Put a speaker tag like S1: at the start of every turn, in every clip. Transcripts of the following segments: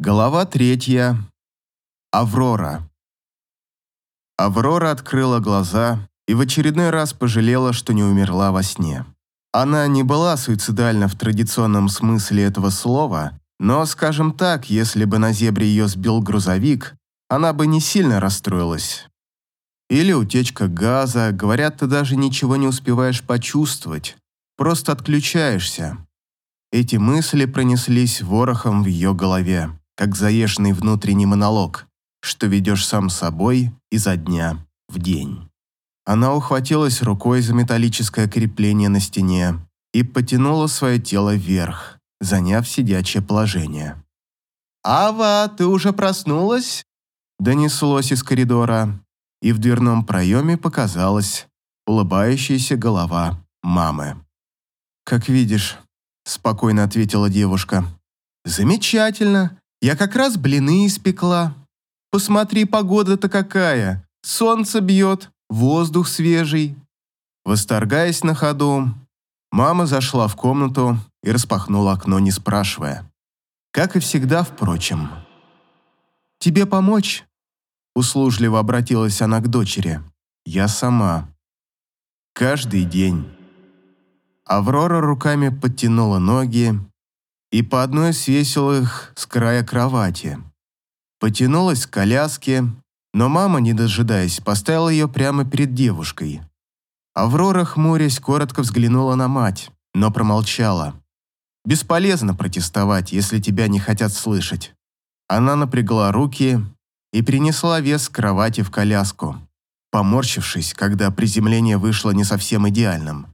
S1: Глава третья. Аврора. Аврора открыла глаза и в очередной раз пожалела, что не умерла во сне. Она не была суицидальна в традиционном смысле этого слова, но, скажем так, если бы на зебре ее сбил грузовик, она бы не сильно расстроилась. Или утечка газа, говорят, ты даже ничего не успеваешь почувствовать, просто отключаешься. Эти мысли пронеслись ворохом в ее голове как заезженный внутренний монолог, что ведешь сам собой изо дня в день. Она ухватилась рукой за металлическое крепление на стене и потянула свое тело вверх, заняв сидячее положение. «Ава, ты уже проснулась?» Донеслось из коридора, и в дверном проеме показалась улыбающаяся голова мамы. «Как видишь», – спокойно ответила девушка. «Замечательно. Я как раз блины испекла. Посмотри, погода-то какая. Солнце бьет, воздух свежий. Восторгаясь на ходу, мама зашла в комнату и распахнула окно, не спрашивая. Как и всегда, впрочем. «Тебе помочь?» Услужливо обратилась она к дочери. «Я сама. Каждый день». Аврора руками подтянула ноги и по одной свесила их с края кровати. Потянулась к коляске, но мама, не дожидаясь, поставила ее прямо перед девушкой. Аврора, хмурясь, коротко взглянула на мать, но промолчала. Бесполезно протестовать, если тебя не хотят слышать. Она напрягла руки и принесла вес кровати в коляску, поморщившись, когда приземление вышло не совсем идеальным.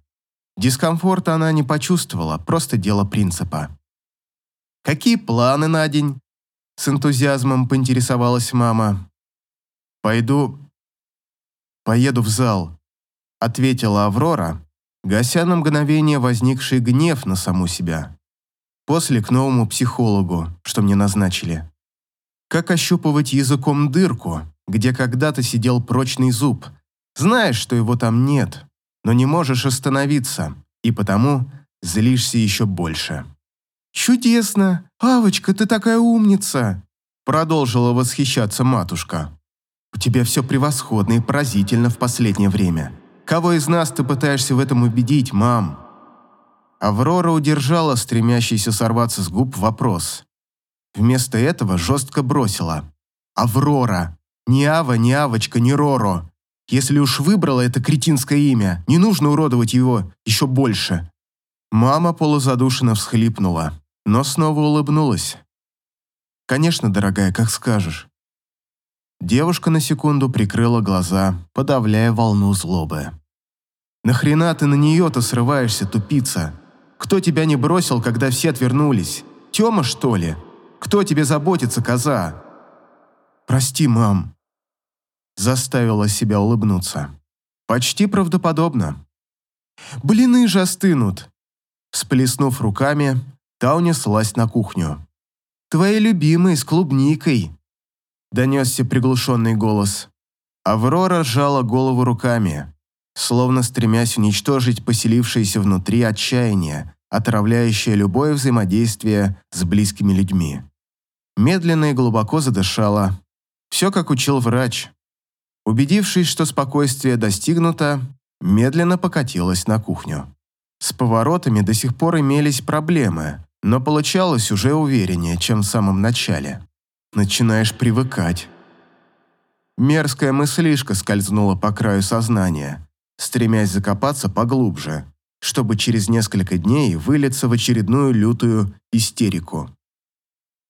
S1: Дискомфорта она не почувствовала, просто дело принципа. Какие планы на день?» С энтузиазмом поинтересовалась мама. «Пойду... поеду в зал», — ответила Аврора, гася на мгновение возникший гнев на саму себя. «После к новому психологу, что мне назначили. Как ощупывать языком дырку, где когда-то сидел прочный зуб. Знаешь, что его там нет, но не можешь остановиться, и потому злишься еще больше». «Чудесно! Авочка, ты такая умница!» Продолжила восхищаться матушка. «У тебя все превосходно и поразительно в последнее время. Кого из нас ты пытаешься в этом убедить, мам?» Аврора удержала стремящийся сорваться с губ вопрос. Вместо этого жестко бросила. «Аврора! Ни Ава, ни Авочка, ни Роро! Если уж выбрала это кретинское имя, не нужно уродовать его еще больше!» Мама полузадушенно всхлипнула но снова улыбнулась. «Конечно, дорогая, как скажешь». Девушка на секунду прикрыла глаза, подавляя волну злобы. «Нахрена ты на нее-то срываешься, тупица? Кто тебя не бросил, когда все отвернулись? Тема, что ли? Кто тебе заботится, коза?» «Прости, мам», — заставила себя улыбнуться. «Почти правдоподобно». «Блины же остынут!» Всплеснув руками, Та унеслась на кухню. «Твои любимые с клубникой!» Донесся приглушенный голос. Аврора сжала голову руками, словно стремясь уничтожить поселившееся внутри отчаяние, отравляющее любое взаимодействие с близкими людьми. Медленно и глубоко задышала. Все, как учил врач. Убедившись, что спокойствие достигнуто, медленно покатилась на кухню. С поворотами до сих пор имелись проблемы, но получалось уже увереннее, чем в самом начале. Начинаешь привыкать. Мерзкая мыслишка скользнула по краю сознания, стремясь закопаться поглубже, чтобы через несколько дней вылиться в очередную лютую истерику.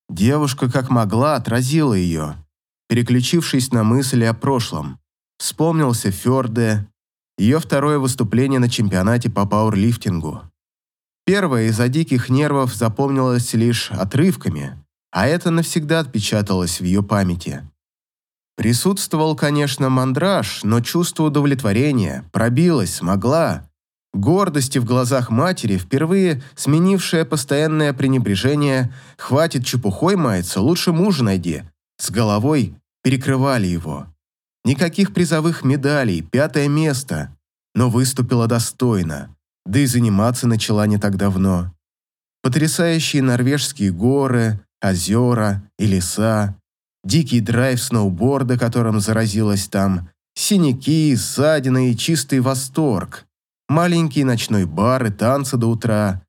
S1: Девушка как могла отразила ее, переключившись на мысли о прошлом. Вспомнился Фёрде, ее второе выступление на чемпионате по пауэрлифтингу. Первое из-за диких нервов запомнилось лишь отрывками, а это навсегда отпечаталось в ее памяти. Присутствовал, конечно, мандраж, но чувство удовлетворения, пробилось, смогла. Гордости в глазах матери, впервые сменившее постоянное пренебрежение «хватит чепухой маяться, лучше мужа найди», с головой перекрывали его. Никаких призовых медалей, пятое место, но выступила достойно. Да и заниматься начала не так давно. Потрясающие норвежские горы, озера и леса, дикий драйв сноуборда, которым заразилась там, синяки, ссадины и чистый восторг, маленький ночной бар и танцы до утра.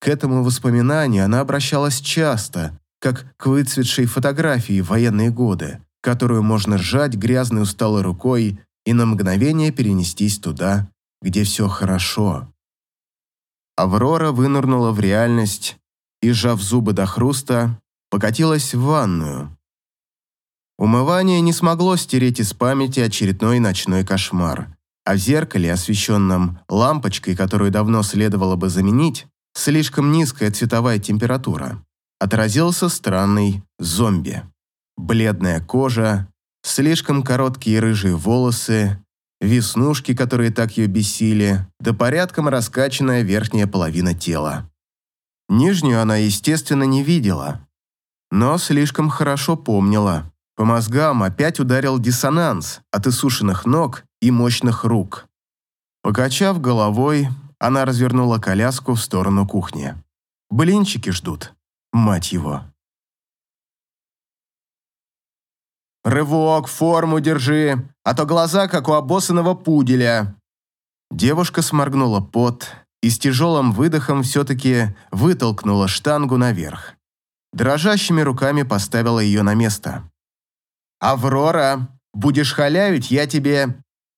S1: К этому воспоминанию она обращалась часто, как к выцветшей фотографии в военные годы, которую можно сжать грязной усталой рукой и на мгновение перенестись туда, где все хорошо. Аврора вынырнула в реальность и, сжав зубы до хруста, покатилась в ванную. Умывание не смогло стереть из памяти очередной ночной кошмар, а в зеркале, освещенном лампочкой, которую давно следовало бы заменить, слишком низкая цветовая температура, отразился странный зомби. Бледная кожа, слишком короткие рыжие волосы, веснушки, которые так ее бесили, да порядком раскачанная верхняя половина тела. Нижнюю она, естественно, не видела, но слишком хорошо помнила. По мозгам опять ударил диссонанс от иссушенных ног и мощных рук. Покачав головой, она развернула коляску в сторону кухни. Блинчики ждут, мать его. «Рывок, форму держи, а то глаза, как у обоссанного пуделя». Девушка сморгнула пот и с тяжелым выдохом все-таки вытолкнула штангу наверх. Дрожащими руками поставила ее на место. «Аврора, будешь халявить, я тебе...»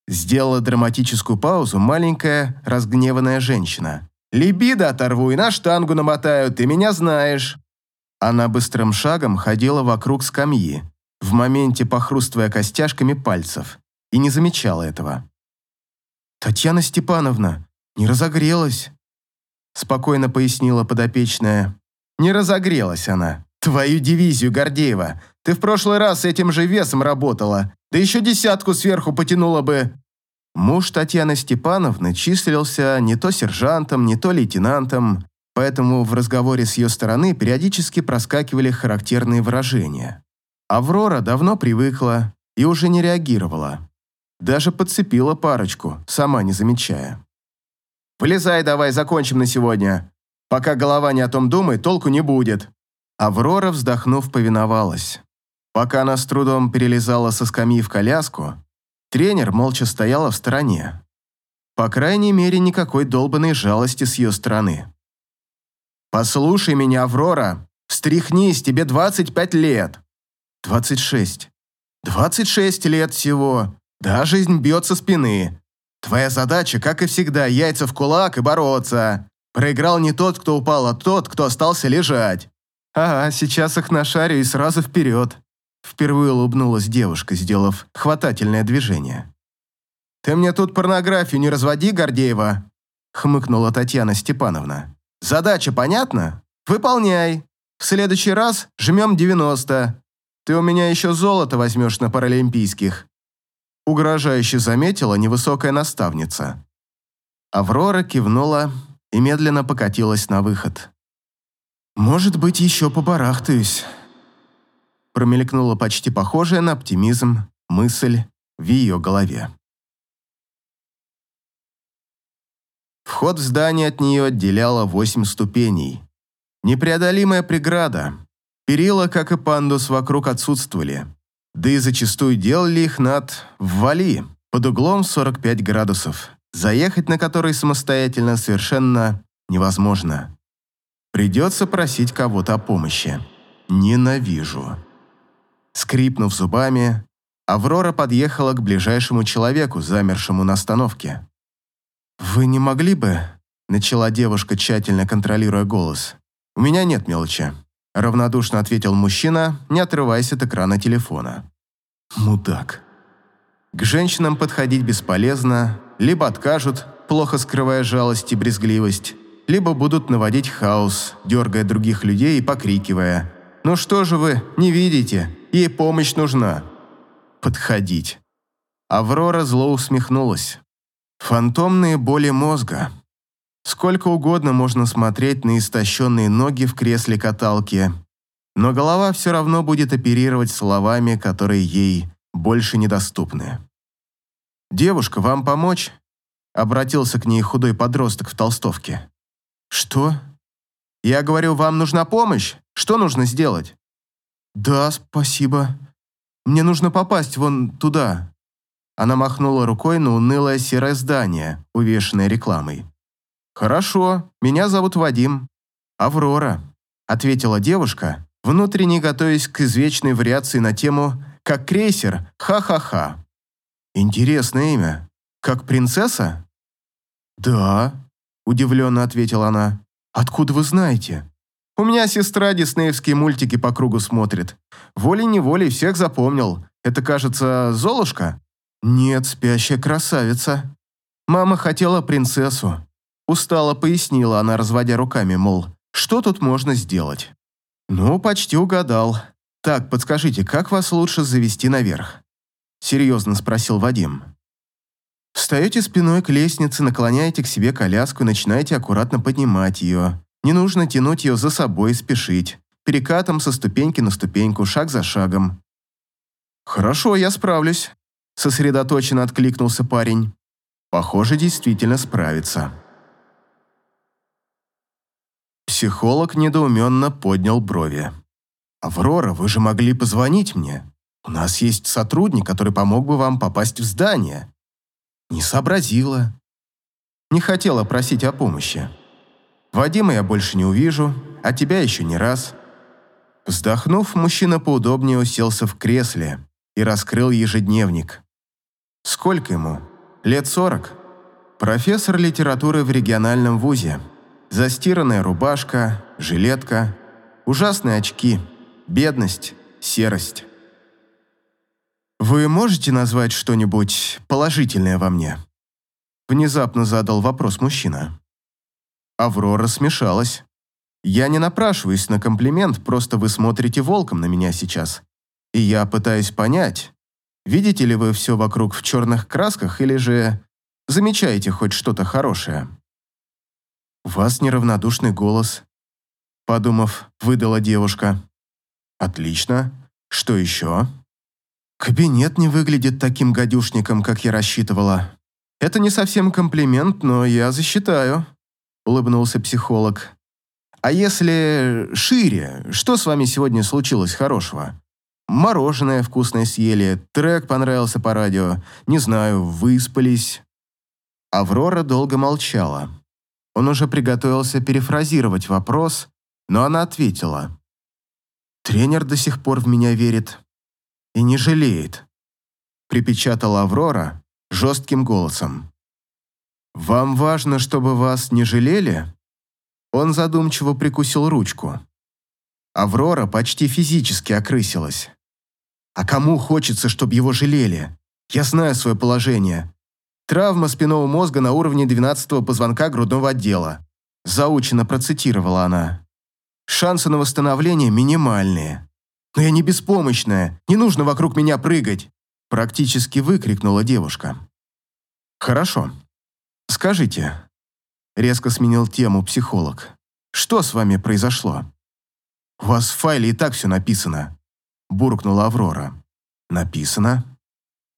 S1: Сделала драматическую паузу маленькая разгневанная женщина. «Либидо оторву и на штангу намотаю, ты меня знаешь». Она быстрым шагом ходила вокруг скамьи, в моменте похрустывая костяшками пальцев, и не замечала этого. «Татьяна Степановна, не разогрелась», спокойно пояснила подопечная. «Не разогрелась она. Твою дивизию, Гордеева. Ты в прошлый раз этим же весом работала. Да еще десятку сверху потянула бы». Муж Татьяны Степановны числился не то сержантом, не то лейтенантом, поэтому в разговоре с ее стороны периодически проскакивали характерные выражения. Аврора давно привыкла и уже не реагировала. Даже подцепила парочку, сама не замечая. «Вылезай давай, закончим на сегодня. Пока голова не о том думает, толку не будет». Аврора, вздохнув, повиновалась. Пока она с трудом перелезала со скамьи в коляску, тренер молча стояла в стороне. По крайней мере, никакой долбанной жалости с ее стороны. «Послушай меня, Аврора, встряхнись, тебе 25 лет. Двадцать шесть. Двадцать шесть лет всего. Да, жизнь бьет со спины. Твоя задача, как и всегда, яйца в кулак и бороться. Проиграл не тот, кто упал, а тот, кто остался лежать. Ага, сейчас их нашарю и сразу вперед. Впервые улыбнулась девушка, сделав хватательное движение. «Ты мне тут порнографию не разводи, Гордеева!» хмыкнула Татьяна Степановна. «Задача понятна? Выполняй. В следующий раз жмем 90. Ты у меня еще золото возьмешь на паралимпийских». Угрожающе заметила невысокая наставница. Аврора кивнула и медленно покатилась на выход. «Может быть, еще побарахтаюсь». Промелькнула почти похожая на оптимизм мысль в ее голове. Вход в здание от нее отделяло восемь ступеней. Непреодолимая преграда, Перила, как и пандус, вокруг отсутствовали. Да и зачастую делали их над ввали, под углом 45 градусов, заехать на который самостоятельно совершенно невозможно. Придется просить кого-то о помощи. Ненавижу. Скрипнув зубами, Аврора подъехала к ближайшему человеку, замершему на остановке. «Вы не могли бы?» – начала девушка, тщательно контролируя голос. «У меня нет мелочи». Равнодушно ответил мужчина, не отрываясь от экрана телефона. Мудак. К женщинам подходить бесполезно, либо откажут, плохо скрывая жалость и брезгливость, либо будут наводить хаос, дергая других людей и покрикивая. «Ну что же вы, не видите? Ей помощь нужна!» «Подходить!» Аврора зло усмехнулась. «Фантомные боли мозга. Сколько угодно можно смотреть на истощенные ноги в кресле каталки, но голова все равно будет оперировать словами, которые ей больше недоступны. «Девушка, вам помочь?» Обратился к ней худой подросток в толстовке. «Что?» «Я говорю, вам нужна помощь? Что нужно сделать?» «Да, спасибо. Мне нужно попасть вон туда». Она махнула рукой на унылое серое здание, увешанное рекламой. «Хорошо, меня зовут Вадим. Аврора», — ответила девушка, внутренне готовясь к извечной вариации на тему «как крейсер, ха-ха-ха». «Интересное имя. Как принцесса?» «Да», — удивленно ответила она. «Откуда вы знаете?» У меня сестра диснеевские мультики по кругу смотрит. Волей-неволей всех запомнил. Это, кажется, Золушка? Нет, спящая красавица. Мама хотела принцессу. Устало пояснила она, разводя руками, мол, что тут можно сделать? Ну, почти угадал. Так, подскажите, как вас лучше завести наверх? Серьезно спросил Вадим. Встаете спиной к лестнице, наклоняете к себе коляску и начинаете аккуратно поднимать ее. Не нужно тянуть ее за собой и спешить. Перекатом со ступеньки на ступеньку, шаг за шагом. «Хорошо, я справлюсь», – сосредоточенно откликнулся парень. «Похоже, действительно справится». Психолог недоуменно поднял брови. «Аврора, вы же могли позвонить мне. У нас есть сотрудник, который помог бы вам попасть в здание». Не сообразила. Не хотела просить о помощи. Вадима я больше не увижу, а тебя еще не раз». Вздохнув, мужчина поудобнее уселся в кресле и раскрыл ежедневник. Сколько ему? Лет сорок? Профессор литературы в региональном вузе. Застиранная рубашка, жилетка, ужасные очки, бедность, серость. «Вы можете назвать что-нибудь положительное во мне?» Внезапно задал вопрос мужчина. Аврора смешалась. «Я не напрашиваюсь на комплимент, просто вы смотрите волком на меня сейчас. И я пытаюсь понять, видите ли вы все вокруг в черных красках или же замечаете хоть что-то хорошее?» «У вас неравнодушный голос», — подумав, выдала девушка. «Отлично. Что еще?» «Кабинет не выглядит таким гадюшником, как я рассчитывала. Это не совсем комплимент, но я засчитаю», улыбнулся психолог. А если шире, что с вами сегодня случилось хорошего? Мороженое вкусное съели, трек понравился по радио, не знаю, выспались. Аврора долго молчала. Он уже приготовился перефразировать вопрос, но она ответила. «Тренер до сих пор в меня верит и не жалеет», припечатала Аврора жестким голосом. «Вам важно, чтобы вас не жалели?» Он задумчиво прикусил ручку. Аврора почти физически окрысилась. «А кому хочется, чтобы его жалели? Я знаю свое положение. Травма спинного мозга на уровне 12-го позвонка грудного отдела». Заучено процитировала она. «Шансы на восстановление минимальные. Но я не беспомощная, не нужно вокруг меня прыгать!» Практически выкрикнула девушка. «Хорошо. «Скажите», — резко сменил тему психолог, «что с вами произошло?» «У вас в файле и так все написано», — буркнула Аврора. «Написано?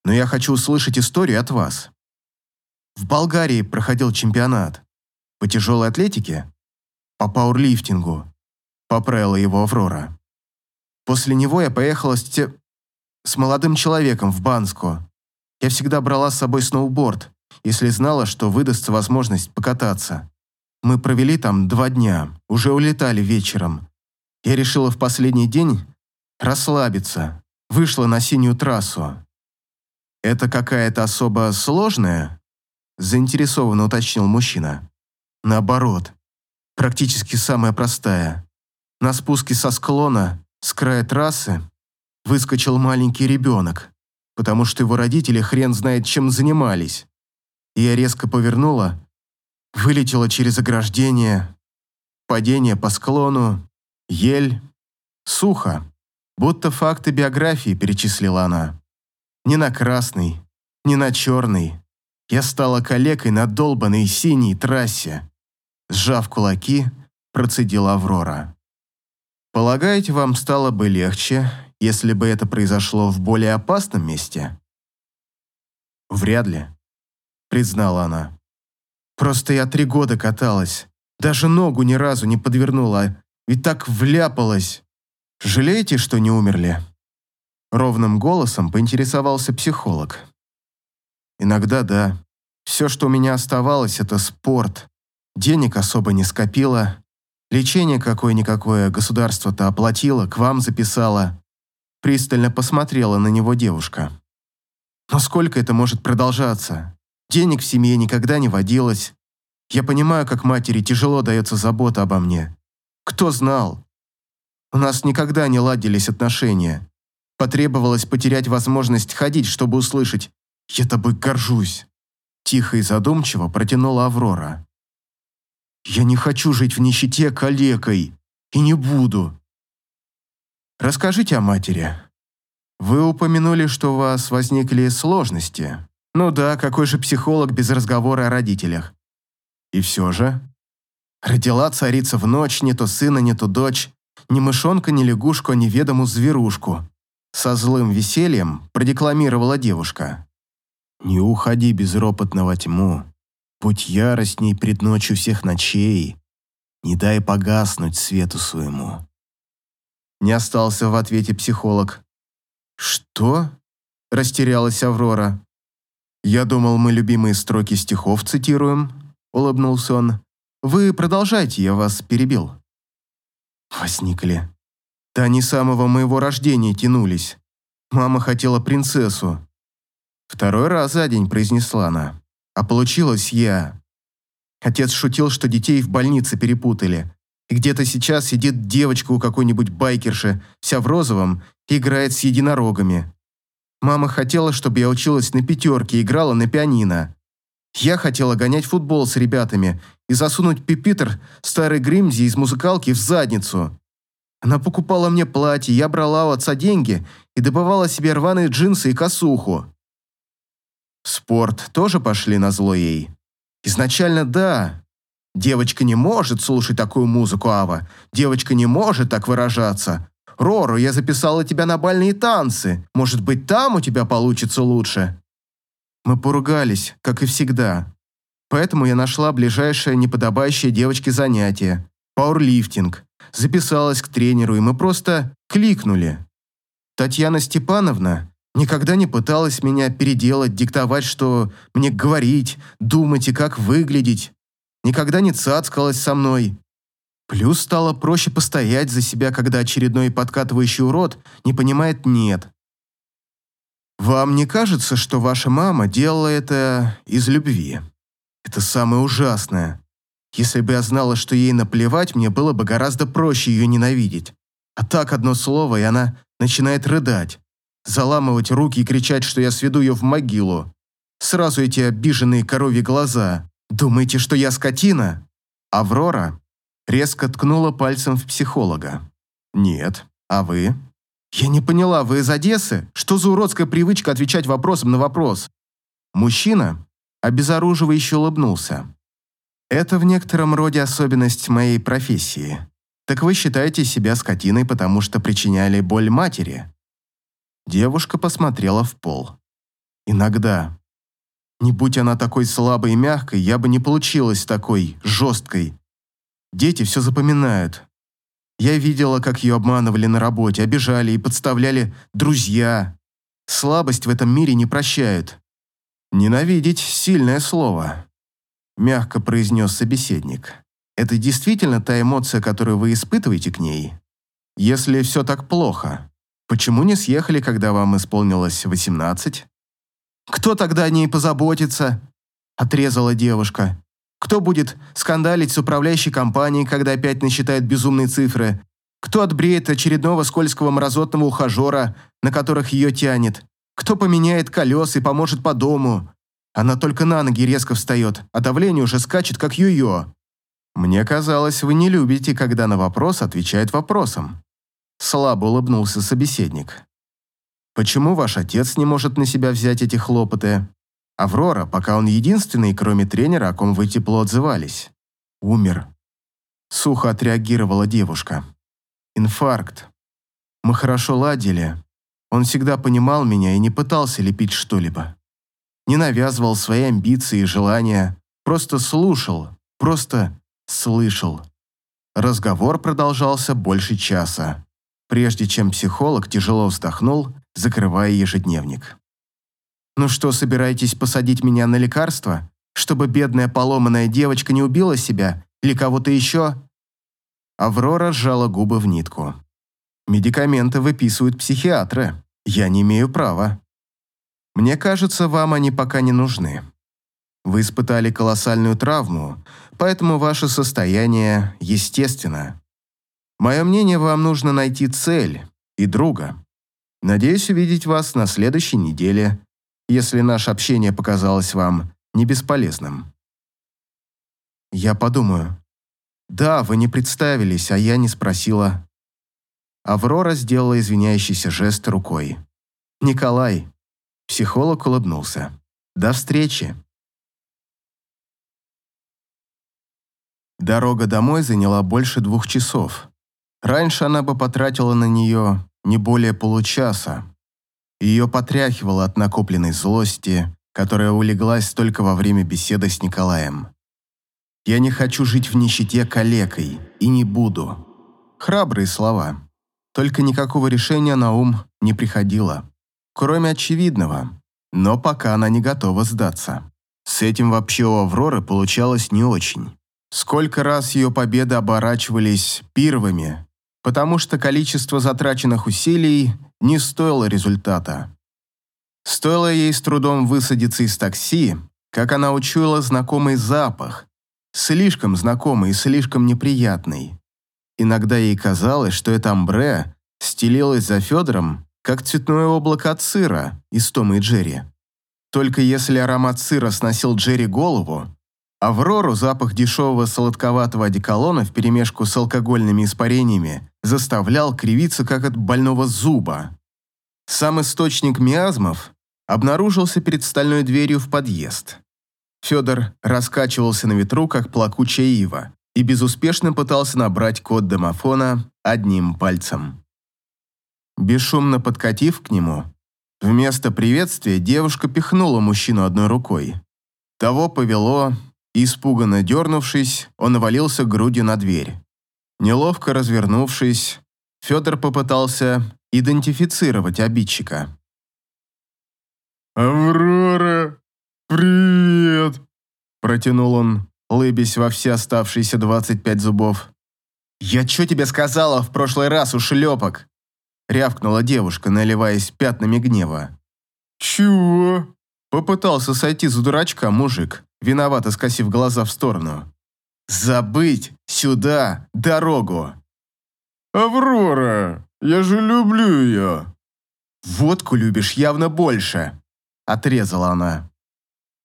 S1: Но я хочу услышать историю от вас». В Болгарии проходил чемпионат. По тяжелой атлетике? По пауэрлифтингу. Поправила его Аврора. После него я поехала с, те... с молодым человеком в Банску. Я всегда брала с собой сноуборд, если знала, что выдастся возможность покататься. Мы провели там два дня, уже улетали вечером. Я решила в последний день расслабиться, вышла на синюю трассу. «Это какая-то особо сложная?» Заинтересованно уточнил мужчина. «Наоборот, практически самая простая. На спуске со склона, с края трассы, выскочил маленький ребенок, потому что его родители хрен знает чем занимались. Я резко повернула, вылетела через ограждение, падение по склону, ель, сухо, будто факты биографии перечислила она. Не на красный, не на черный. Я стала калекой на долбанной синей трассе. Сжав кулаки, процедила Аврора. Полагаете, вам стало бы легче, если бы это произошло в более опасном месте? Вряд ли признала она. «Просто я три года каталась. Даже ногу ни разу не подвернула, ведь так вляпалась. «Жалеете, что не умерли?» Ровным голосом поинтересовался психолог. «Иногда да. Все, что у меня оставалось, это спорт. Денег особо не скопило. Лечение какое-никакое государство-то оплатило, к вам записало». Пристально посмотрела на него девушка. «Но сколько это может продолжаться? Денег в семье никогда не водилось. Я понимаю, как матери тяжело дается забота обо мне. Кто знал? У нас никогда не ладились отношения. Потребовалось потерять возможность ходить, чтобы услышать «Я тобой горжусь». Тихо и задумчиво протянула Аврора. «Я не хочу жить в нищете калекой. И не буду». «Расскажите о матери. Вы упомянули, что у вас возникли сложности. Ну да, какой же психолог без разговора о родителях? И все же. Родила царица в ночь, не то сына, не то дочь, ни мышонка, ни лягушку, а неведомую зверушку. Со злым весельем продекламировала девушка. «Не уходи безропотно во тьму, будь яростней пред ночью всех ночей, не дай погаснуть свету своему». Не остался в ответе психолог. «Что?» – растерялась Аврора. «Я думал, мы любимые строки стихов цитируем», – улыбнулся он. «Вы продолжайте, я вас перебил». Возникли. Да они самого моего рождения тянулись. Мама хотела принцессу. Второй раз за день произнесла она. А получилось я. Отец шутил, что детей в больнице перепутали. И где-то сейчас сидит девочка у какой-нибудь байкерши, вся в розовом, и играет с единорогами. Мама хотела, чтобы я училась на пятерке и играла на пианино. Я хотела гонять футбол с ребятами и засунуть пипитер старой Гримзи из музыкалки в задницу. Она покупала мне платье, я брала у отца деньги и добывала себе рваные джинсы и косуху. Спорт тоже пошли на зло ей. Изначально да. Девочка не может слушать такую музыку, Ава. Девочка не может так выражаться. Рору, я записала тебя на бальные танцы. Может быть, там у тебя получится лучше. Мы поругались, как и всегда. Поэтому я нашла ближайшее неподобающее девочке занятие – пауэрлифтинг. Записалась к тренеру, и мы просто кликнули. Татьяна Степановна никогда не пыталась меня переделать, диктовать, что мне говорить, думать и как выглядеть. Никогда не цацкалась со мной. Плюс стало проще постоять за себя, когда очередной подкатывающий урод не понимает «нет». Вам не кажется, что ваша мама делала это из любви? Это самое ужасное. Если бы я знала, что ей наплевать, мне было бы гораздо проще ее ненавидеть. А так одно слово, и она начинает рыдать, заламывать руки и кричать, что я сведу ее в могилу. Сразу эти обиженные коровьи глаза. Думаете, что я скотина? Аврора резко ткнула пальцем в психолога. Нет. А вы? «Я не поняла, вы из Одессы? Что за уродская привычка отвечать вопросом на вопрос?» Мужчина обезоруживающе улыбнулся. «Это в некотором роде особенность моей профессии. Так вы считаете себя скотиной, потому что причиняли боль матери?» Девушка посмотрела в пол. «Иногда. Не будь она такой слабой и мягкой, я бы не получилась такой жесткой. Дети все запоминают, я видела, как ее обманывали на работе, обижали и подставляли друзья. Слабость в этом мире не прощают. «Ненавидеть – сильное слово», – мягко произнес собеседник. «Это действительно та эмоция, которую вы испытываете к ней? Если все так плохо, почему не съехали, когда вам исполнилось 18?» «Кто тогда о ней позаботится?» – отрезала девушка. Кто будет скандалить с управляющей компанией, когда опять насчитает безумные цифры? Кто отбреет очередного скользкого мразотного ухажера, на которых ее тянет? Кто поменяет колеса и поможет по дому? Она только на ноги резко встает, а давление уже скачет, как йо-йо. Мне казалось, вы не любите, когда на вопрос отвечает вопросом. Слабо улыбнулся собеседник. Почему ваш отец не может на себя взять эти хлопоты? Аврора, пока он единственный, кроме тренера, о ком вы тепло отзывались. Умер. Сухо отреагировала девушка. Инфаркт. Мы хорошо ладили. Он всегда понимал меня и не пытался лепить что-либо. Не навязывал свои амбиции и желания, просто слушал, просто слышал. Разговор продолжался больше часа. Прежде чем психолог тяжело вздохнул, закрывая ежедневник. «Ну что, собираетесь посадить меня на лекарство, чтобы бедная поломанная девочка не убила себя или кого-то еще?» Аврора сжала губы в нитку. «Медикаменты выписывают психиатры. Я не имею права. Мне кажется, вам они пока не нужны. Вы испытали колоссальную травму, поэтому ваше состояние естественно. Мое мнение, вам нужно найти цель и друга. Надеюсь увидеть вас на следующей неделе, если наше общение показалось вам не бесполезным. Я подумаю. Да, вы не представились, а я не спросила. Аврора сделала извиняющийся жест рукой. Николай. Психолог улыбнулся. До встречи. Дорога домой заняла больше двух часов. Раньше она бы потратила на нее не более получаса. Ее потряхивало от накопленной злости, которая улеглась только во время беседы с Николаем. «Я не хочу жить в нищете калекой и не буду». Храбрые слова. Только никакого решения на ум не приходило. Кроме очевидного. Но пока она не готова сдаться. С этим вообще у Авроры получалось не очень. Сколько раз ее победы оборачивались первыми, потому что количество затраченных усилий не стоило результата. Стоило ей с трудом высадиться из такси, как она учуяла знакомый запах, слишком знакомый и слишком неприятный. Иногда ей казалось, что это амбре стелилось за Федором, как цветное облако от сыра из Тома и Джерри. Только если аромат сыра сносил Джерри голову, Аврору запах дешевого сладковатого одеколона вперемешку с алкогольными испарениями заставлял кривиться, как от больного зуба. Сам источник миазмов обнаружился перед стальной дверью в подъезд. Федор раскачивался на ветру, как плакучая ива, и безуспешно пытался набрать код домофона одним пальцем. Бесшумно подкатив к нему, вместо приветствия девушка пихнула мужчину одной рукой. Того повело, Испуганно дернувшись, он навалился грудью на дверь. Неловко развернувшись, Федор попытался идентифицировать обидчика.
S2: «Аврора, привет!»
S1: Протянул он, лыбясь во все оставшиеся двадцать пять зубов. «Я что тебе сказала в прошлый раз, ушлепок?» Рявкнула девушка, наливаясь пятнами гнева.
S2: «Чего?»
S1: Попытался сойти за дурачка мужик виновато скосив глаза в сторону. «Забыть! Сюда! Дорогу!»
S2: «Аврора! Я же люблю ее!»
S1: «Водку любишь явно больше!» – отрезала она.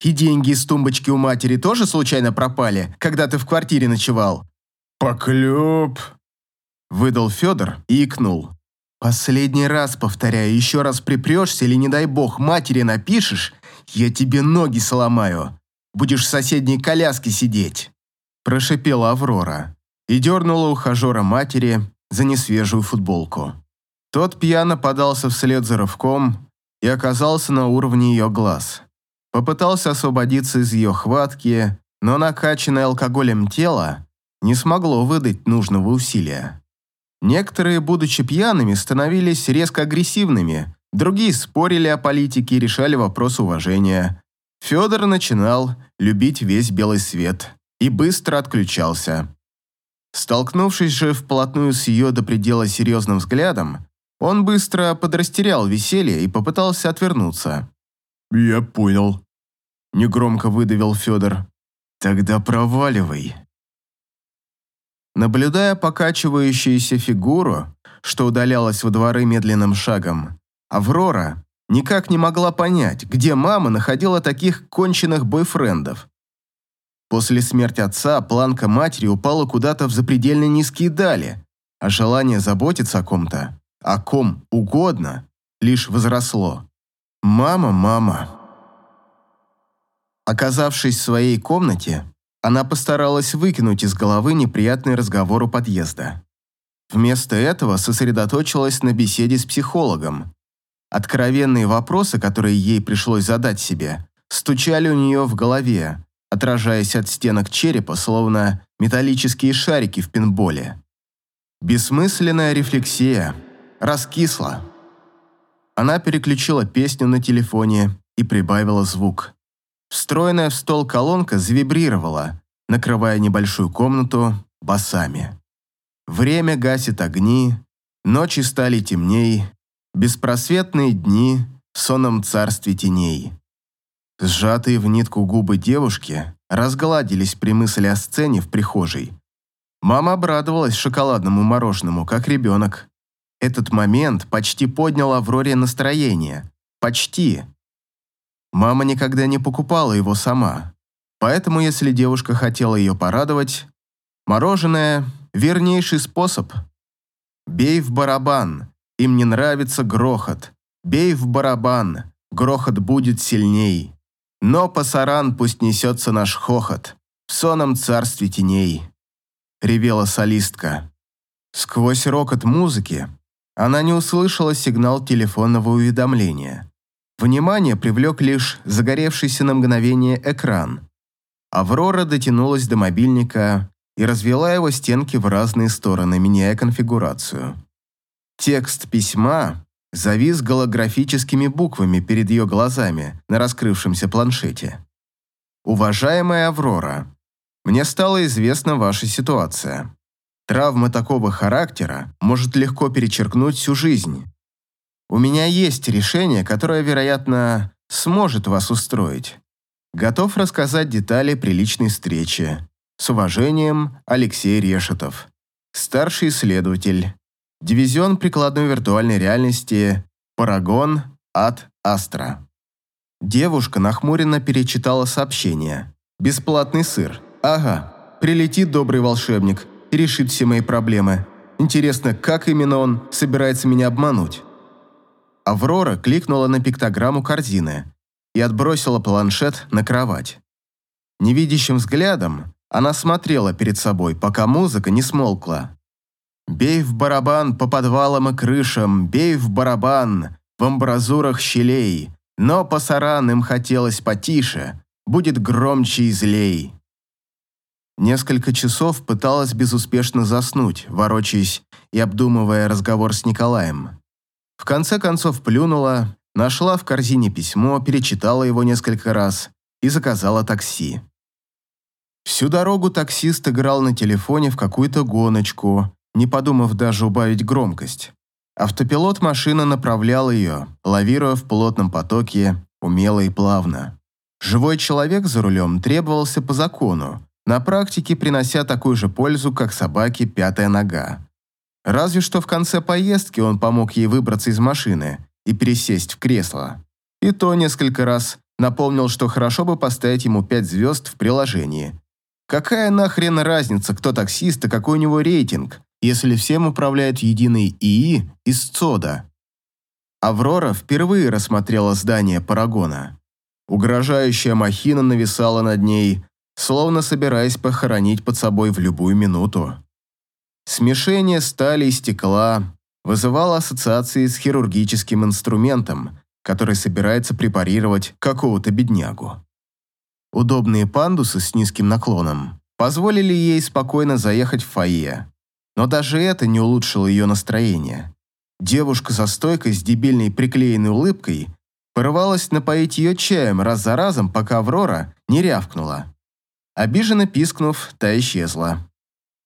S1: «И деньги из тумбочки у матери тоже случайно пропали, когда ты в квартире ночевал?»
S2: «Поклеп!»
S1: – выдал Федор и икнул. «Последний раз повторяю, еще раз припрешься или, не дай бог, матери напишешь, я тебе ноги сломаю. Будешь в соседней коляске сидеть», – прошипела Аврора и дернула ухажера матери за несвежую футболку. Тот пьяно подался вслед за рывком и оказался на уровне ее глаз. Попытался освободиться из ее хватки, но накачанное алкоголем тело не смогло выдать нужного усилия. Некоторые, будучи пьяными, становились резко агрессивными, другие спорили о политике и решали вопрос уважения. Федор начинал любить весь белый свет и быстро отключался. Столкнувшись же вплотную с ее до предела серьезным взглядом, он быстро подрастерял веселье и попытался отвернуться.
S2: «Я понял», – негромко выдавил Федор.
S1: «Тогда проваливай». Наблюдая покачивающуюся фигуру, что удалялась во дворы медленным шагом, Аврора Никак не могла понять, где мама находила таких конченых бойфрендов. После смерти отца планка матери упала куда-то в запредельно низкие дали, а желание заботиться о ком-то, о ком угодно, лишь возросло. «Мама, мама». Оказавшись в своей комнате, она постаралась выкинуть из головы неприятный разговор у подъезда. Вместо этого сосредоточилась на беседе с психологом, Откровенные вопросы, которые ей пришлось задать себе, стучали у нее в голове, отражаясь от стенок черепа, словно металлические шарики в пинболе. Бессмысленная рефлексия, раскисла». Она переключила песню на телефоне и прибавила звук. Встроенная в стол колонка завибрировала, накрывая небольшую комнату басами. Время гасит огни, ночи стали темней, беспросветные дни в сонном царстве теней. Сжатые в нитку губы девушки разгладились при мысли о сцене в прихожей. Мама обрадовалась шоколадному мороженому, как ребенок. Этот момент почти поднял Авроре настроение. Почти. Мама никогда не покупала его сама. Поэтому, если девушка хотела ее порадовать, мороженое – вернейший способ. Бей в барабан, им не нравится грохот. Бей в барабан, грохот будет сильней. Но пасаран пусть несется наш хохот в сонном царстве теней. Ревела солистка. Сквозь рокот музыки она не услышала сигнал телефонного уведомления. Внимание привлек лишь загоревшийся на мгновение экран. Аврора дотянулась до мобильника и развела его стенки в разные стороны, меняя конфигурацию. Текст письма завис голографическими буквами перед ее глазами на раскрывшемся планшете. «Уважаемая Аврора, мне стала известна ваша ситуация. Травма такого характера может легко перечеркнуть всю жизнь. У меня есть решение, которое, вероятно, сможет вас устроить. Готов рассказать детали при личной встрече. С уважением, Алексей Решетов. Старший исследователь. Дивизион прикладной виртуальной реальности «Парагон» от Астра. Девушка нахмуренно перечитала сообщение. «Бесплатный сыр. Ага. Прилетит добрый волшебник и решит все мои проблемы. Интересно, как именно он собирается меня обмануть?» Аврора кликнула на пиктограмму корзины и отбросила планшет на кровать. Невидящим взглядом она смотрела перед собой, пока музыка не смолкла. Бей в барабан по подвалам и крышам, бей в барабан в амбразурах щелей, но пасаран им хотелось потише, будет громче и злей. Несколько часов пыталась безуспешно заснуть, ворочаясь и обдумывая разговор с Николаем. В конце концов плюнула, нашла в корзине письмо, перечитала его несколько раз и заказала такси. Всю дорогу таксист играл на телефоне в какую-то гоночку, не подумав даже убавить громкость. Автопилот машины направлял ее, лавируя в плотном потоке, умело и плавно. Живой человек за рулем требовался по закону, на практике принося такую же пользу, как собаке пятая нога. Разве что в конце поездки он помог ей выбраться из машины и пересесть в кресло. И то несколько раз напомнил, что хорошо бы поставить ему пять звезд в приложении. Какая нахрен разница, кто таксист и какой у него рейтинг, если всем управляет единый ИИ из ЦОДа. Аврора впервые рассмотрела здание Парагона. Угрожающая махина нависала над ней, словно собираясь похоронить под собой в любую минуту. Смешение стали и стекла вызывало ассоциации с хирургическим инструментом, который собирается препарировать какого-то беднягу. Удобные пандусы с низким наклоном позволили ей спокойно заехать в фойе, но даже это не улучшило ее настроение. Девушка за стойкой с дебильной приклеенной улыбкой порывалась напоить ее чаем раз за разом, пока Аврора не рявкнула. Обиженно пискнув, та исчезла.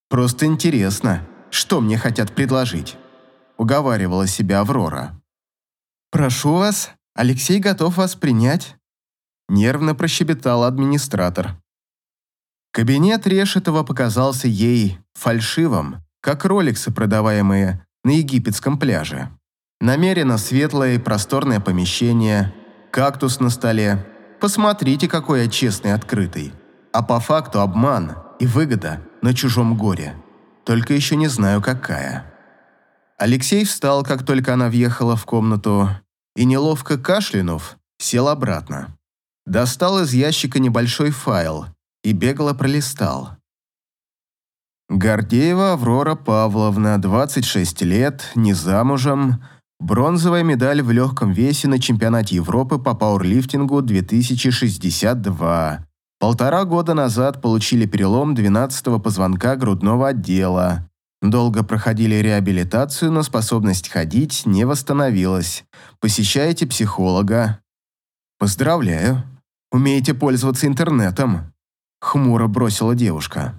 S1: «Просто интересно, что мне хотят предложить?» уговаривала себя Аврора. «Прошу вас, Алексей готов вас принять», нервно прощебетал администратор. Кабинет Решетова показался ей фальшивым, как роликсы, продаваемые на египетском пляже. Намеренно светлое и просторное помещение, кактус на столе. Посмотрите, какой я честный и открытый. А по факту обман и выгода на чужом горе. Только еще не знаю, какая. Алексей встал, как только она въехала в комнату, и, неловко кашлянув, сел обратно. Достал из ящика небольшой файл и бегло пролистал. Гордеева Аврора Павловна, 26 лет, не замужем, бронзовая медаль в легком весе на чемпионате Европы по пауэрлифтингу 2062. Полтора года назад получили перелом 12-го позвонка грудного отдела. Долго проходили реабилитацию, но способность ходить не восстановилась. Посещаете психолога. Поздравляю. Умеете пользоваться интернетом. Хмуро бросила девушка.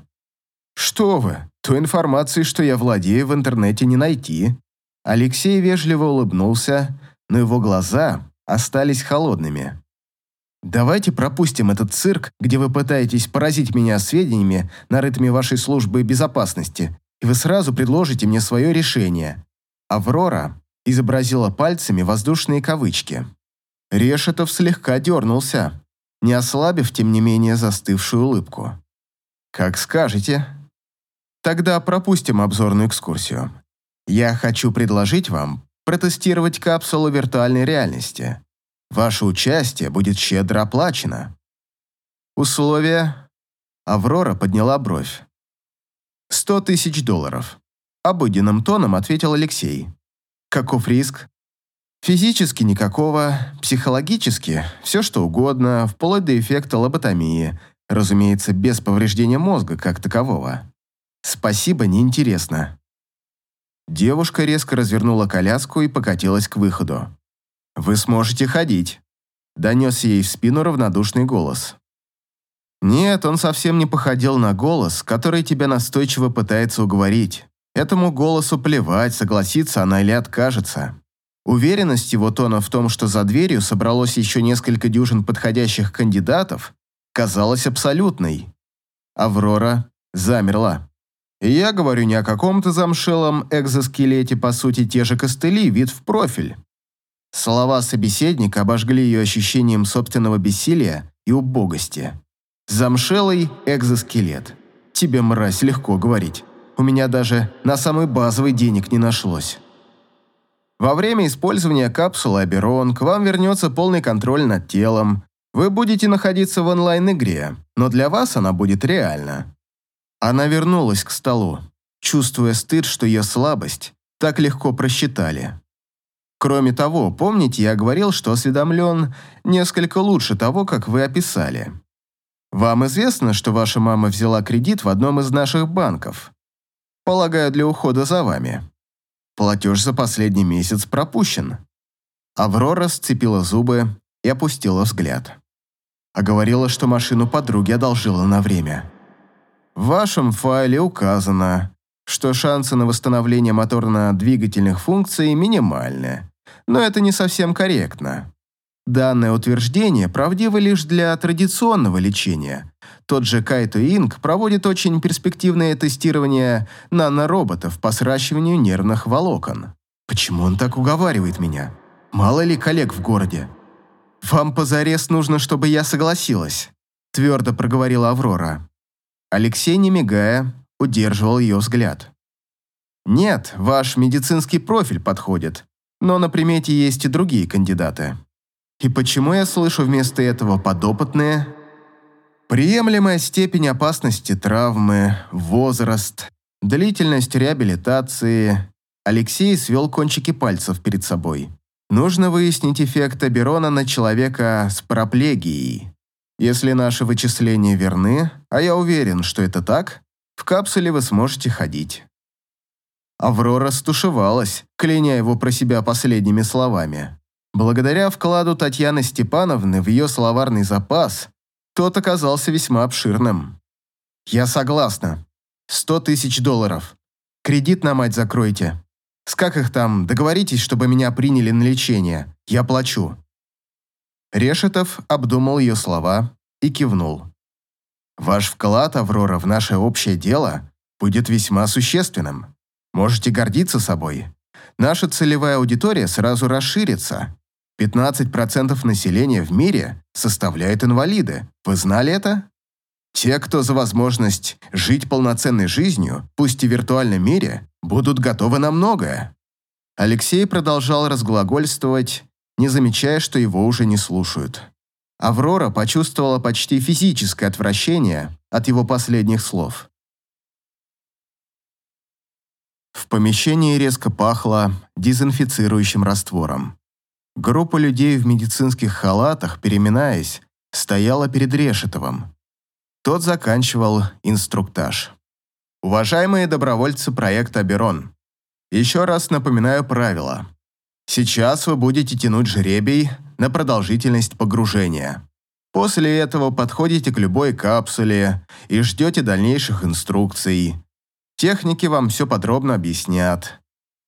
S1: Что вы, той информации, что я владею, в интернете не найти. Алексей вежливо улыбнулся, но его глаза остались холодными. Давайте пропустим этот цирк, где вы пытаетесь поразить меня сведениями, нарытыми вашей службы безопасности, и вы сразу предложите мне свое решение. Аврора изобразила пальцами воздушные кавычки. Решетов слегка дернулся, не ослабив, тем не менее, застывшую улыбку. «Как скажете. Тогда пропустим обзорную экскурсию. Я хочу предложить вам протестировать капсулу виртуальной реальности. Ваше участие будет щедро оплачено. Условия. Аврора подняла бровь. «Сто тысяч долларов», – обыденным тоном ответил Алексей. «Каков риск?» «Физически никакого, психологически все что угодно, вплоть до эффекта лоботомии, разумеется, без повреждения мозга как такового. Спасибо, неинтересно». Девушка резко развернула коляску и покатилась к выходу. «Вы сможете ходить», – донес ей в спину равнодушный голос. Нет, он совсем не походил на голос, который тебя настойчиво пытается уговорить. Этому голосу плевать, согласится она или откажется. Уверенность его тона в том, что за дверью собралось еще несколько дюжин подходящих кандидатов, казалась абсолютной. Аврора замерла. Я говорю не о каком-то замшелом экзоскелете, по сути, те же костыли, вид в профиль. Слова собеседника обожгли ее ощущением собственного бессилия и убогости. Замшелый экзоскелет. Тебе, мразь, легко говорить. У меня даже на самый базовый денег не нашлось. Во время использования капсулы Аберон к вам вернется полный контроль над телом. Вы будете находиться в онлайн-игре, но для вас она будет реальна. Она вернулась к столу, чувствуя стыд, что ее слабость так легко просчитали. Кроме того, помните, я говорил, что осведомлен несколько лучше того, как вы описали. Вам известно, что ваша мама взяла кредит в одном из наших банков? Полагаю, для ухода за вами. Платеж за последний месяц пропущен. Аврора сцепила зубы и опустила взгляд. А говорила, что машину подруги одолжила на время. В вашем файле указано, что шансы на восстановление моторно-двигательных функций минимальны, но это не совсем корректно. Данное утверждение правдиво лишь для традиционного лечения. Тот же Кайто Инк проводит очень перспективное тестирование нанороботов по сращиванию нервных волокон. Почему он так уговаривает меня? Мало ли коллег в городе? Вам позарез нужно, чтобы я согласилась, твердо проговорила Аврора. Алексей, не мигая, удерживал ее взгляд. Нет, ваш медицинский профиль подходит, но на примете есть и другие кандидаты. И почему я слышу вместо этого подопытные? Приемлемая степень опасности травмы, возраст, длительность реабилитации. Алексей свел кончики пальцев перед собой. Нужно выяснить эффект Аберона на человека с параплегией. Если наши вычисления верны, а я уверен, что это так, в капсуле вы сможете ходить. Аврора стушевалась, кляня его про себя последними словами. Благодаря вкладу Татьяны Степановны в ее словарный запас, тот оказался весьма обширным. «Я согласна. Сто тысяч долларов. Кредит на мать закройте. С как их там, договоритесь, чтобы меня приняли на лечение. Я плачу». Решетов обдумал ее слова и кивнул. «Ваш вклад, Аврора, в наше общее дело будет весьма существенным. Можете гордиться собой. Наша целевая аудитория сразу расширится. 15% населения в мире составляют инвалиды. Вы знали это? Те, кто за возможность жить полноценной жизнью, пусть и в виртуальном мире, будут готовы на многое. Алексей продолжал разглагольствовать, не замечая, что его уже не слушают. Аврора почувствовала почти физическое отвращение от его последних слов. В помещении резко пахло дезинфицирующим раствором. Группа людей в медицинских халатах, переминаясь, стояла перед Решетовым. Тот заканчивал инструктаж. Уважаемые добровольцы проекта «Аберон», еще раз напоминаю правила. Сейчас вы будете тянуть жребий на продолжительность погружения. После этого подходите к любой капсуле и ждете дальнейших инструкций. Техники вам все подробно объяснят.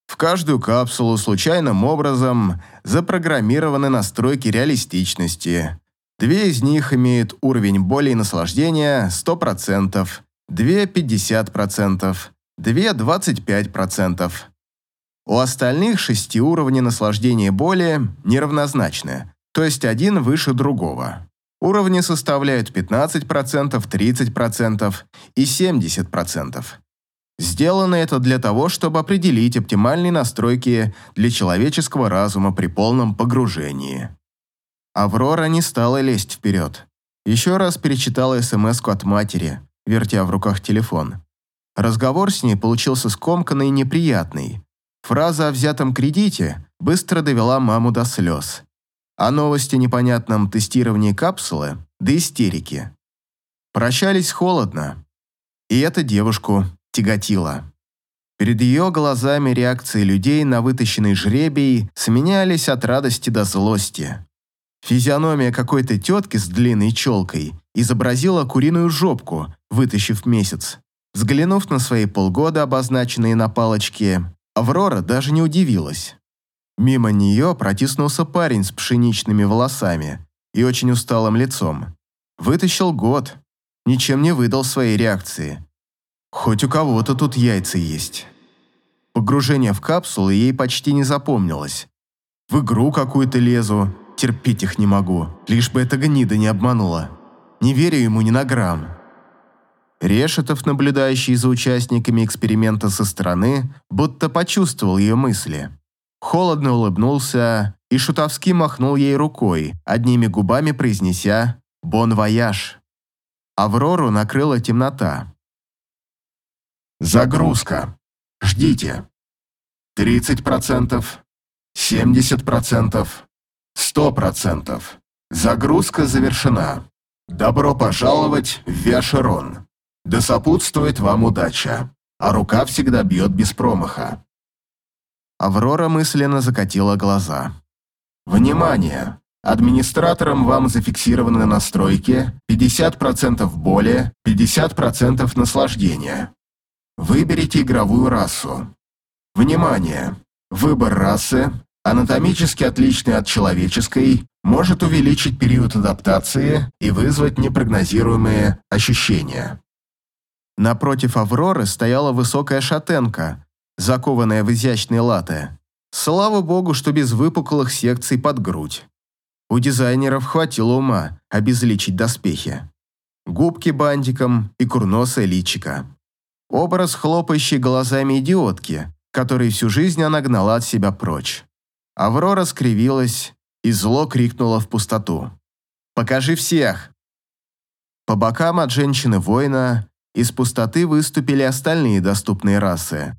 S1: В каждую капсулу случайным образом запрограммированы настройки реалистичности. Две из них имеют уровень боли и наслаждения 100%, две 50%, две 25%. У остальных шести уровней наслаждения боли неравнозначны, то есть один выше другого. Уровни составляют 15%, 30% и 70%. Сделано это для того, чтобы определить оптимальные настройки для человеческого разума при полном погружении. Аврора не стала лезть вперед. Еще раз перечитала смс от матери, вертя в руках телефон. Разговор с ней получился скомканный и неприятный. Фраза о взятом кредите быстро довела маму до слез. А новости о непонятном тестировании капсулы – до истерики. Прощались холодно. И эта девушку тяготило. Перед ее глазами реакции людей на вытащенный жребий сменялись от радости до злости. Физиономия какой-то тетки с длинной челкой изобразила куриную жопку, вытащив месяц. Взглянув на свои полгода, обозначенные на палочке, Аврора даже не удивилась. Мимо нее протиснулся парень с пшеничными волосами и очень усталым лицом. Вытащил год, ничем не выдал своей реакции. Хоть у кого-то тут яйца есть. Погружение в капсулы ей почти не запомнилось. В игру какую-то лезу, терпеть их не могу, лишь бы эта гнида не обманула. Не верю ему ни на грамм. Решетов, наблюдающий за участниками эксперимента со стороны, будто почувствовал ее мысли. Холодно улыбнулся и шутовски махнул ей рукой, одними губами произнеся «Бон вояж». Аврору накрыла темнота.
S3: Загрузка. Ждите. 30%, 70%, 100%. Загрузка завершена. Добро пожаловать в Виашерон. Да сопутствует вам удача, а рука всегда бьет без промаха.
S1: Аврора мысленно закатила глаза.
S3: Внимание! Администратором вам зафиксированы настройки 50% боли, 50% наслаждения. Выберите игровую расу. Внимание! Выбор расы, анатомически отличный от человеческой, может увеличить период адаптации и вызвать непрогнозируемые ощущения.
S1: Напротив Авроры стояла высокая шатенка, закованная в изящные латы. Слава богу, что без выпуклых секций под грудь. У дизайнеров хватило ума обезличить доспехи. Губки бантиком и курносое личико. Образ хлопающей глазами идиотки, которой всю жизнь она гнала от себя прочь. Аврора скривилась и зло крикнула в пустоту. «Покажи всех!» По бокам от женщины-воина из пустоты выступили остальные доступные расы.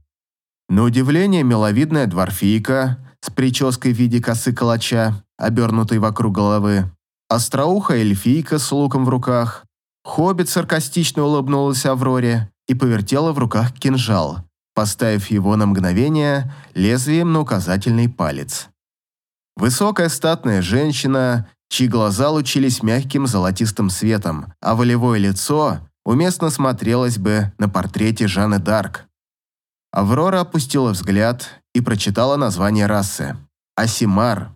S1: На удивление миловидная дворфийка с прической в виде косы калача, обернутой вокруг головы, остроухая эльфийка с луком в руках, хоббит саркастично улыбнулась Авроре, и повертела в руках кинжал, поставив его на мгновение лезвием на указательный палец. Высокая статная женщина, чьи глаза лучились мягким золотистым светом, а волевое лицо уместно смотрелось бы на портрете Жанны Дарк. Аврора опустила взгляд и прочитала название расы. Асимар.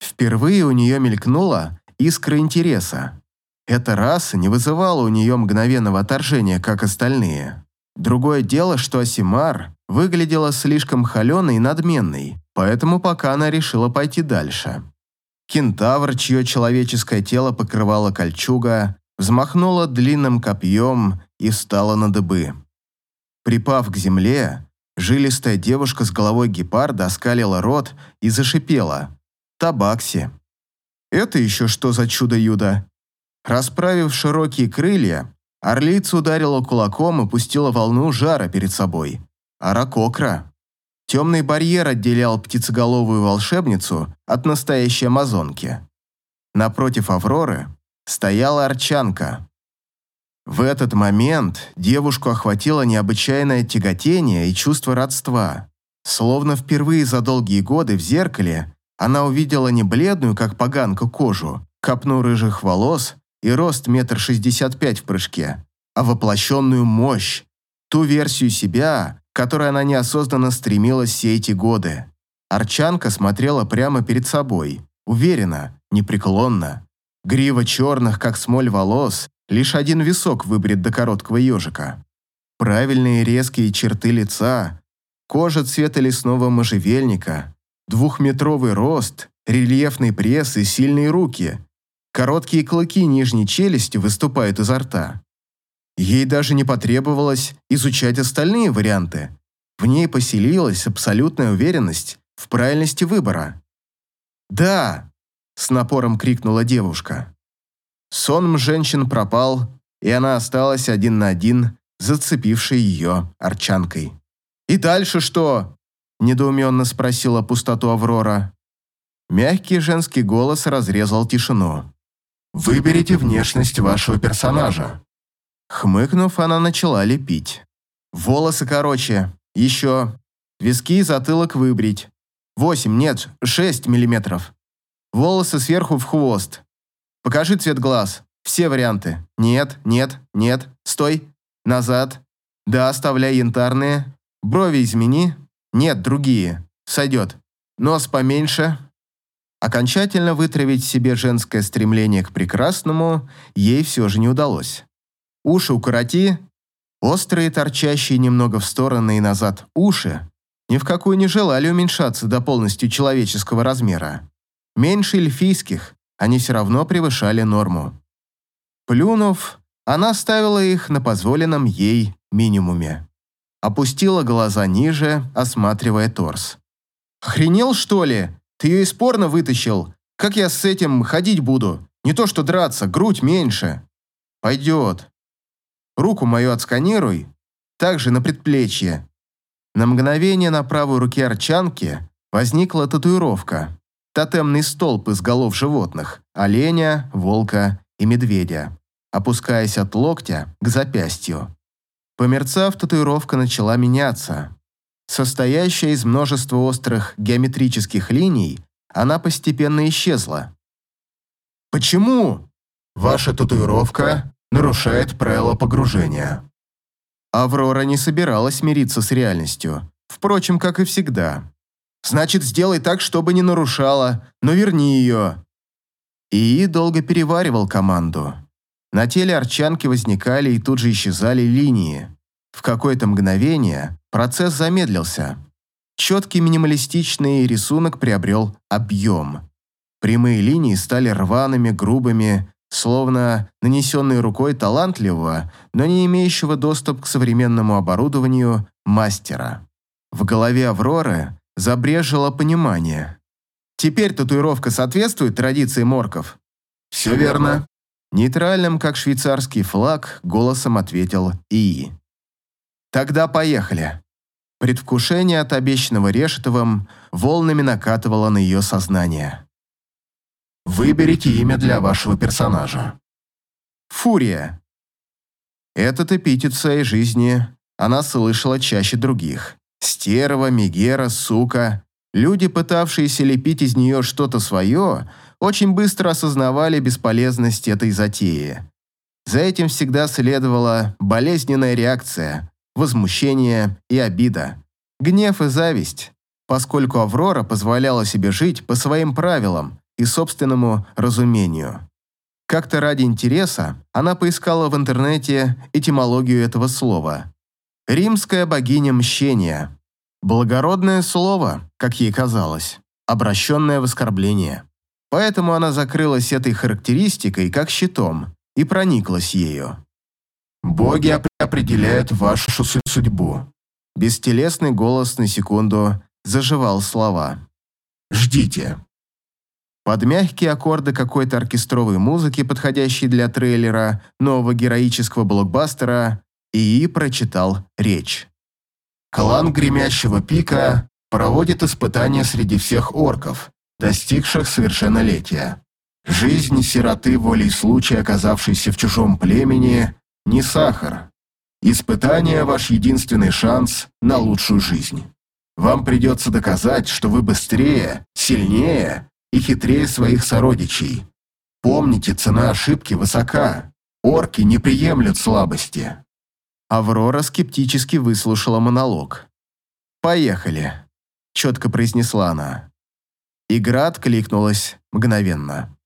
S1: Впервые у нее мелькнула искра интереса. Эта раса не вызывала у нее мгновенного отторжения, как остальные. Другое дело, что Асимар выглядела слишком холеной и надменной, поэтому пока она решила пойти дальше. Кентавр, чье человеческое тело покрывала кольчуга, взмахнула длинным копьем и встала на дыбы. Припав к земле, жилистая девушка с головой гепарда оскалила рот и зашипела. «Табакси». «Это еще что за чудо-юдо?» Расправив широкие крылья, орлица ударила кулаком и пустила волну жара перед собой. Аракокра. Темный барьер отделял птицеголовую волшебницу от настоящей амазонки. Напротив Авроры стояла арчанка. В этот момент девушку охватило необычайное тяготение и чувство родства. Словно впервые за долгие годы в зеркале она увидела не бледную, как поганка, кожу, копну рыжих волос и рост метр шестьдесят пять в прыжке, а воплощенную мощь, ту версию себя, которой она неосознанно стремилась все эти годы. Арчанка смотрела прямо перед собой, уверенно, непреклонно. Грива черных, как смоль волос, лишь один висок выбрит до короткого ежика. Правильные резкие черты лица, кожа цвета лесного можжевельника, двухметровый рост, рельефный пресс и сильные руки. Короткие клыки нижней челюсти выступают изо рта. Ей даже не потребовалось изучать остальные варианты. В ней поселилась абсолютная уверенность в правильности выбора. «Да!» – с напором крикнула девушка. Сон женщин пропал, и она осталась один на один, зацепившей ее арчанкой. «И дальше что?» – недоуменно спросила пустоту Аврора. Мягкий женский голос разрезал тишину.
S3: «Выберите внешность вашего персонажа».
S1: Хмыкнув, она начала лепить. «Волосы короче, еще. Виски и затылок выбрить. Восемь, нет, шесть миллиметров. Волосы сверху в хвост. Покажи цвет глаз. Все варианты. Нет, нет, нет. Стой. Назад. Да, оставляй янтарные. Брови измени. Нет, другие. Сойдет. Нос поменьше. Окончательно вытравить себе женское стремление к прекрасному ей все же не удалось. Уши укороти. Острые, торчащие немного в стороны и назад уши ни в какую не желали уменьшаться до полностью человеческого размера. Меньше эльфийских, они все равно превышали норму. Плюнув, она ставила их на позволенном ей минимуме. Опустила глаза ниже, осматривая торс. «Охренел, что ли? Ты ее из порно вытащил? Как я с этим ходить буду? Не то что драться, грудь меньше». «Пойдет. Руку мою отсканируй, также на предплечье». На мгновение на правой руке Арчанки возникла татуировка, тотемный столб из голов животных – оленя, волка и медведя, опускаясь от локтя к запястью. Померцав, татуировка начала меняться. Состоящая из множества острых геометрических линий, она постепенно исчезла. «Почему?»
S3: «Ваша татуировка нарушает правила погружения».
S1: Аврора не собиралась мириться с реальностью, впрочем, как и всегда. Значит, сделай так, чтобы не нарушала, но верни ее». ИИ долго переваривал команду. На теле арчанки возникали и тут же исчезали линии. В какое-то мгновение процесс замедлился. Четкий минималистичный рисунок приобрел объем. Прямые линии стали рваными, грубыми, словно нанесенные рукой талантливого, но не имеющего доступ к современному оборудованию мастера. В голове Авроры забрежило понимание. Теперь татуировка соответствует традиции морков?
S3: Все верно.
S1: Нейтральным, как швейцарский флаг, голосом ответил ИИ. Тогда поехали. Предвкушение от обещанного Решетовым волнами накатывало на ее сознание.
S3: Выберите имя для вашего персонажа.
S1: Фурия. Этот эпитет в своей жизни она слышала чаще других. Стерва, Мегера, сука. Люди, пытавшиеся лепить из нее что-то свое, очень быстро осознавали бесполезность этой затеи. За этим всегда следовала болезненная реакция, возмущение и обида, гнев и зависть, поскольку Аврора позволяла себе жить по своим правилам и собственному разумению. Как-то ради интереса она поискала в интернете этимологию этого слова. Римская богиня мщения. Благородное слово, как ей казалось, обращенное в оскорбление. Поэтому она закрылась этой характеристикой как щитом и прониклась ею.
S3: «Боги определяют вашу судьбу».
S1: Бестелесный голос на секунду заживал слова.
S3: «Ждите».
S1: Под мягкие аккорды какой-то оркестровой музыки, подходящей для трейлера нового героического блокбастера, ИИ прочитал речь.
S3: Клан Гремящего Пика проводит испытания среди всех орков, достигших совершеннолетия. Жизнь сироты волей случая, оказавшейся в чужом племени, не сахар. Испытание – ваш единственный шанс на лучшую жизнь. Вам придется доказать, что вы быстрее, сильнее и хитрее своих сородичей. Помните, цена ошибки высока. Орки не приемлют слабости.
S1: Аврора скептически выслушала монолог. «Поехали», — четко произнесла она. Игра откликнулась мгновенно.